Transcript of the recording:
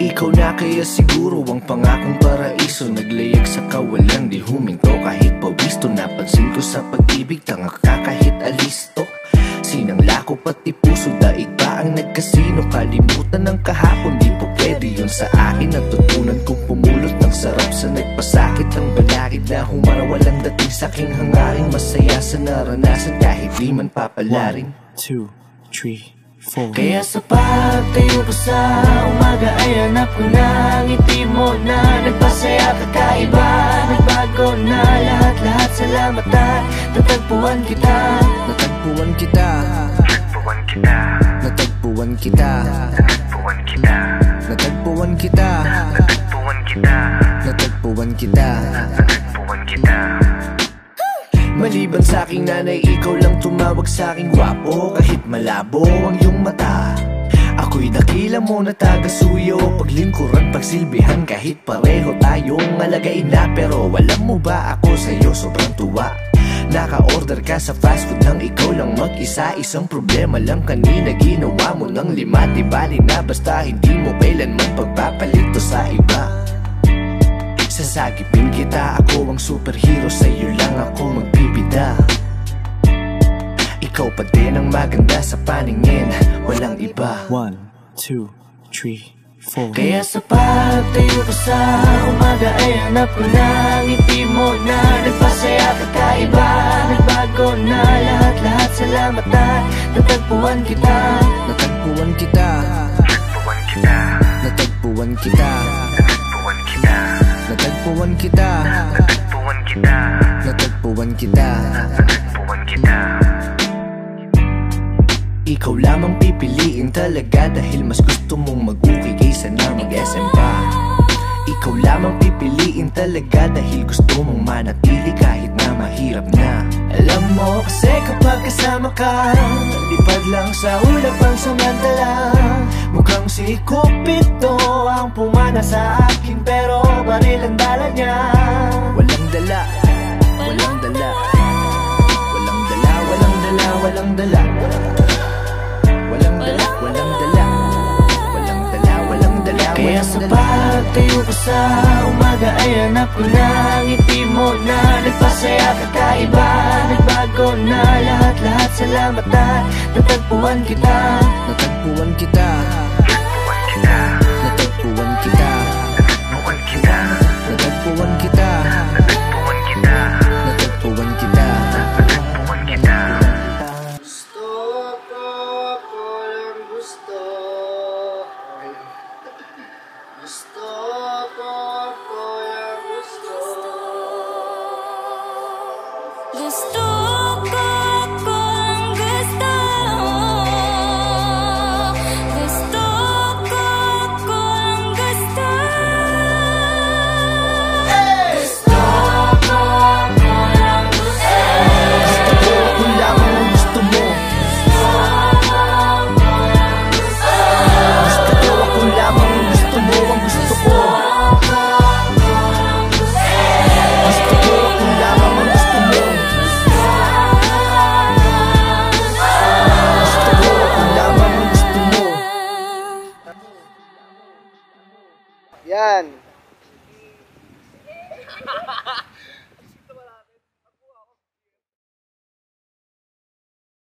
Ikaw na kaya siguro ang pangakong paraiso. Naglayag sa kawalan, di huminto. Kahit pawisto Napansin ko sa pag-ibig, tanga ka kahit alisto. Sinangla ko pati puso, daig ba ang nagkasino? Kalimutan ng kahapon, di po pwede yun sa akin. Natutunan kong pumulot ng sarap sa nagpasakit. Ang balakid na humara, walang dating sa aking hangaring Masaya sa naranasan kahit di man papalaring two, three, four. kaya sa pagtayo ko sa umaga ay hanap ko na ngiti mo na Nagpasaya kakaiba. Nagbago na lahat-lahat Salamat at natagpuan kita. Natagpuan kita, Natagpuan kita, natagpuan kita, natagpuan kita, natagpuan kita, natagpuan kita, natagpuan kita. natagpuan kita. Maliban sa aking nanay, ikaw lang tumawag sa aking gwapo. Kahit malabo ang iyong mata Ako'y dakila mo na taga-suyo. Paglingkuran, pagsilbihan kahit pareho tayong alagay na. Pero alam mo ba ako sa'yo sobrang tuwa. Naka-order ka sa fast food nang ikaw lang mag-isa. Isang problema lang kanina ginawa mo ng lima. Di bali na basta hindi mo kailanman pagpapalito sa iba Sasagipin kita, ako ang superhero Sa'yo lang ako magbibida. Ikaw pa din ang maganda sa paningin. Walang iba. One, two, three, four. Kaya sa pagtayo ko sa umaga ay hanap ko na. Ngiti mo na Nagpasaya kakaiba. Nagbago na lahat-lahat Salamat at natagpuan kita. Natagpuan kita, Natagpuan kita, natagpuan kita, natagpuan kita, natagpuan kita, natagpuan kita, natagpuan kita. natagpuan kita. Ikaw lamang pipiliin talaga Dahil mas gusto mong mag-ukay kaysa na mag-SM pa. Ikaw lamang pipiliin talaga Dahil gusto mong manatili kahit na mahirap na. Alam mo kasi kapag kasama ka Lipad lang sa ulap ang samantala Mukhang si Cupido ang pumana sa akin Baril ang dala niya. Walang dala, walang dala. Walang dala, walang dala, walang dala. Walang dala, walang dala. Walang dala, walang dala Kaya sa pagtayo ko sa umaga ay hanap ko na ngiti mo na Nagpasaya kakaiba. Nagbago na lahat-lahat Salamat at natagpuan kita. Natagpuan kita, Gusto Yan.